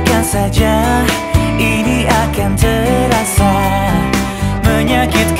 biarkan saja Ini akan terasa Menyakitkan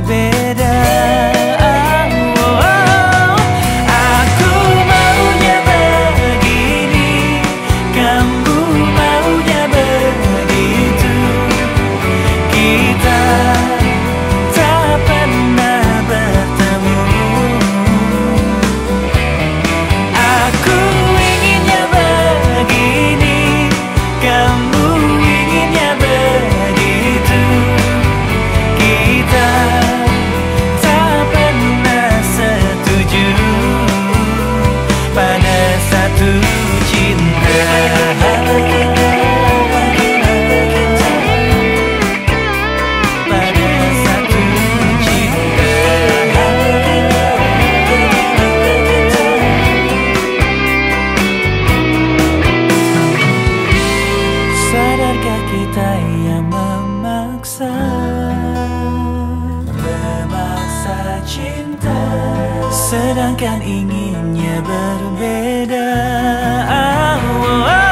berbeda You. Sedangkan inginnya berbeda oh, oh. oh.